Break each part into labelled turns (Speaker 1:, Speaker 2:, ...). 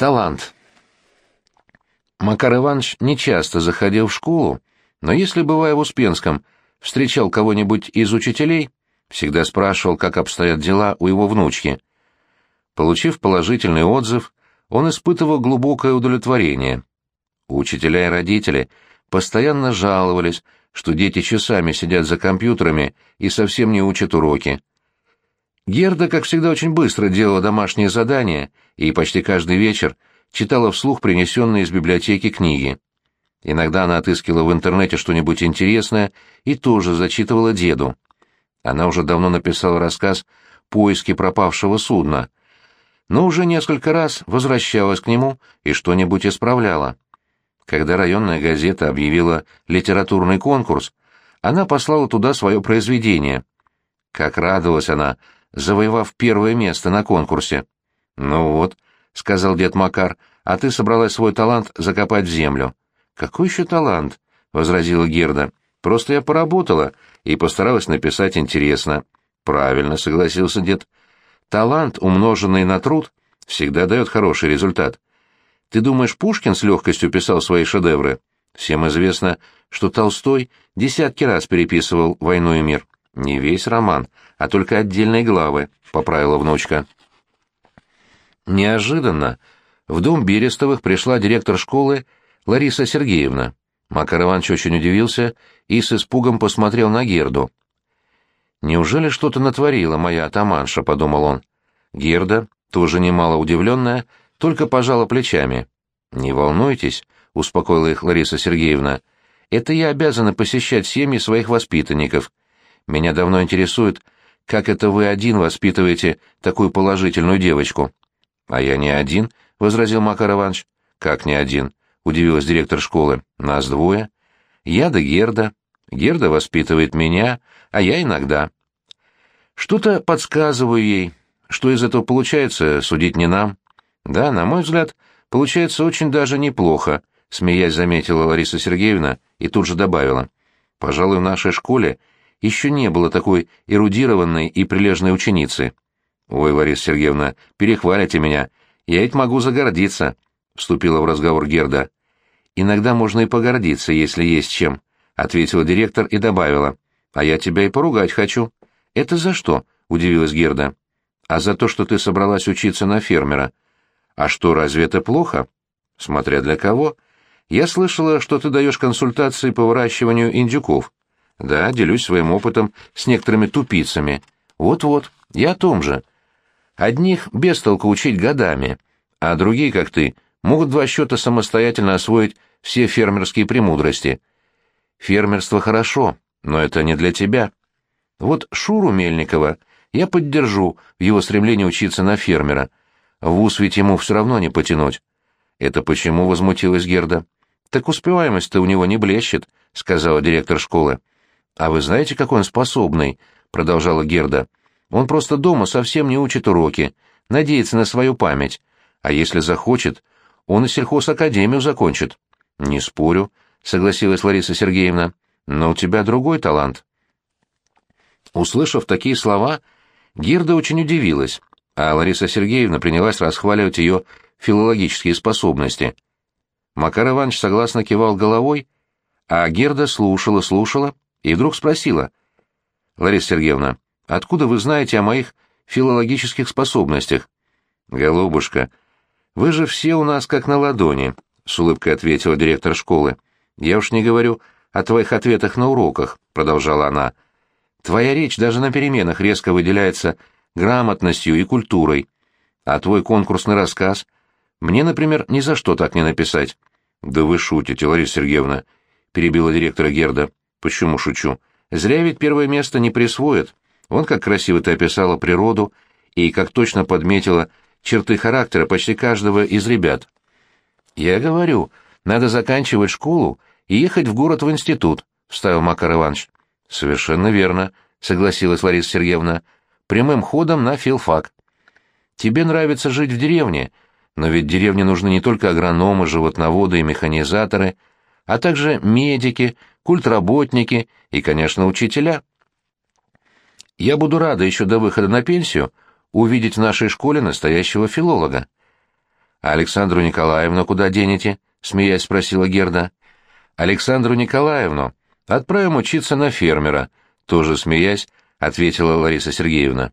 Speaker 1: Талант. Макар Иванович нечасто заходил в школу, но если, бывая в Успенском, встречал кого-нибудь из учителей, всегда спрашивал, как обстоят дела у его внучки. Получив положительный отзыв, он испытывал глубокое удовлетворение. Учителя и родители постоянно жаловались, что дети часами сидят за компьютерами и совсем не учат уроки. Герда, как всегда, очень быстро делала домашние задания и почти каждый вечер читала вслух принесенные из библиотеки книги. Иногда она отыскивала в интернете что-нибудь интересное и тоже зачитывала деду. Она уже давно написала рассказ «Поиски пропавшего судна», но уже несколько раз возвращалась к нему и что-нибудь исправляла. Когда районная газета объявила литературный конкурс, она послала туда свое произведение. Как радовалась она, завоевав первое место на конкурсе. «Ну вот», — сказал дед Макар, — «а ты собралась свой талант закопать в землю». «Какой еще талант?» — возразила Герда. «Просто я поработала и постаралась написать интересно». «Правильно», — согласился дед. «Талант, умноженный на труд, всегда дает хороший результат. Ты думаешь, Пушкин с легкостью писал свои шедевры? Всем известно, что Толстой десятки раз переписывал «Войну и мир». Не весь роман, а только отдельные главы, — поправила внучка. Неожиданно в дом Берестовых пришла директор школы Лариса Сергеевна. Макар Иванович очень удивился и с испугом посмотрел на Герду. «Неужели что-то натворила моя атаманша?» — подумал он. Герда, тоже немало удивленная, только пожала плечами. «Не волнуйтесь», — успокоила их Лариса Сергеевна. «Это я обязана посещать семьи своих воспитанников. Меня давно интересует, как это вы один воспитываете такую положительную девочку?» «А я не один», — возразил Макар Иванович. «Как не один?» — удивилась директор школы. «Нас двое. Я да Герда. Герда воспитывает меня, а я иногда. Что-то подсказываю ей. Что из этого получается, судить не нам. Да, на мой взгляд, получается очень даже неплохо», — смеясь заметила Лариса Сергеевна и тут же добавила. «Пожалуй, в нашей школе еще не было такой эрудированной и прилежной ученицы. «Ой, Лариса Сергеевна, перехвалите меня. Я ведь могу загордиться», — вступила в разговор Герда. «Иногда можно и погордиться, если есть чем», — ответила директор и добавила. «А я тебя и поругать хочу». «Это за что?» — удивилась Герда. «А за то, что ты собралась учиться на фермера». «А что, разве это плохо?» «Смотря для кого. Я слышала, что ты даешь консультации по выращиванию индюков». Да, делюсь своим опытом с некоторыми тупицами. Вот-вот, я о том же. Одних без толку учить годами, а другие, как ты, могут два счета самостоятельно освоить все фермерские премудрости. Фермерство хорошо, но это не для тебя. Вот Шуру Мельникова я поддержу в его стремлении учиться на фермера. В ус ведь ему все равно не потянуть. Это почему возмутилась Герда? Так успеваемость-то у него не блещет, сказала директор школы. «А вы знаете, какой он способный?» — продолжала Герда. «Он просто дома совсем не учит уроки, надеется на свою память. А если захочет, он и сельхозакадемию закончит». «Не спорю», — согласилась Лариса Сергеевна. «Но у тебя другой талант». Услышав такие слова, Герда очень удивилась, а Лариса Сергеевна принялась расхваливать ее филологические способности. Макар Иванович согласно кивал головой, а Герда слушала, слушала и вдруг спросила. «Лариса Сергеевна, откуда вы знаете о моих филологических способностях?» «Голубушка, вы же все у нас как на ладони», — с улыбкой ответила директор школы. «Я уж не говорю о твоих ответах на уроках», — продолжала она. «Твоя речь даже на переменах резко выделяется грамотностью и культурой. А твой конкурсный рассказ мне, например, ни за что так не написать». «Да вы шутите, Лариса Сергеевна», — перебила директора Герда. Почему шучу? Зря ведь первое место не присвоят. Вон как красиво ты описала природу и как точно подметила черты характера почти каждого из ребят. Я говорю, надо заканчивать школу и ехать в город в институт, вставил Макар Иванович. Совершенно верно, согласилась Лариса Сергеевна. Прямым ходом на филфак. Тебе нравится жить в деревне, но ведь деревне нужны не только агрономы, животноводы и механизаторы, а также медики, культработники и, конечно, учителя. Я буду рада еще до выхода на пенсию увидеть в нашей школе настоящего филолога. «А Александру Николаевну куда денете?» — смеясь спросила Герда. «Александру Николаевну отправим учиться на фермера», — тоже смеясь, ответила Лариса Сергеевна.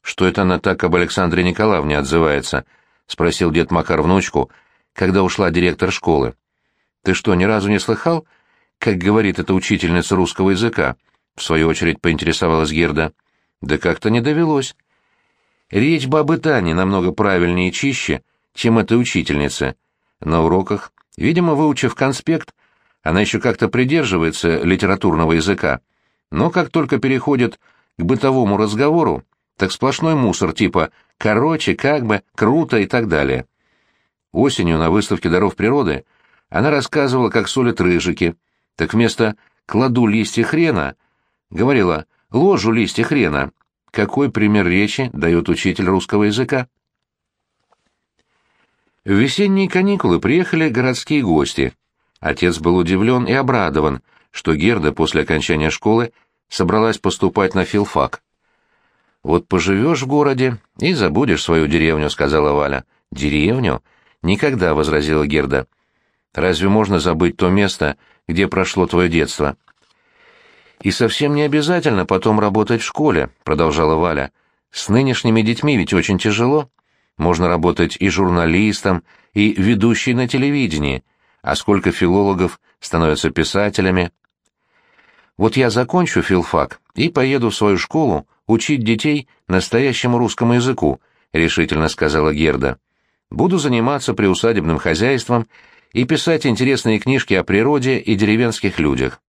Speaker 1: «Что это она так об Александре Николаевне отзывается?» — спросил дед Макар внучку, когда ушла директор школы. «Ты что, ни разу не слыхал, как говорит эта учительница русского языка?» — в свою очередь поинтересовалась Герда. «Да как-то не довелось». Речь бабы Тани намного правильнее и чище, чем этой учительницы. На уроках, видимо, выучив конспект, она еще как-то придерживается литературного языка. Но как только переходит к бытовому разговору, так сплошной мусор типа «короче», «как бы», «круто» и так далее. Осенью на выставке даров природы она рассказывала, как солят рыжики, так вместо «кладу листья хрена» говорила «ложу листья хрена». Какой пример речи дает учитель русского языка? В весенние каникулы приехали городские гости. Отец был удивлен и обрадован, что Герда после окончания школы собралась поступать на филфак. «Вот поживешь в городе и забудешь свою деревню», — сказала Валя. «Деревню?» «Никогда», — возразила Герда. «Разве можно забыть то место, где прошло твое детство?» «И совсем не обязательно потом работать в школе», — продолжала Валя. «С нынешними детьми ведь очень тяжело». Можно работать и журналистом, и ведущей на телевидении, а сколько филологов становятся писателями. Вот я закончу филфак и поеду в свою школу учить детей настоящему русскому языку, решительно сказала Герда. Буду заниматься приусадебным хозяйством и писать интересные книжки о природе и деревенских людях.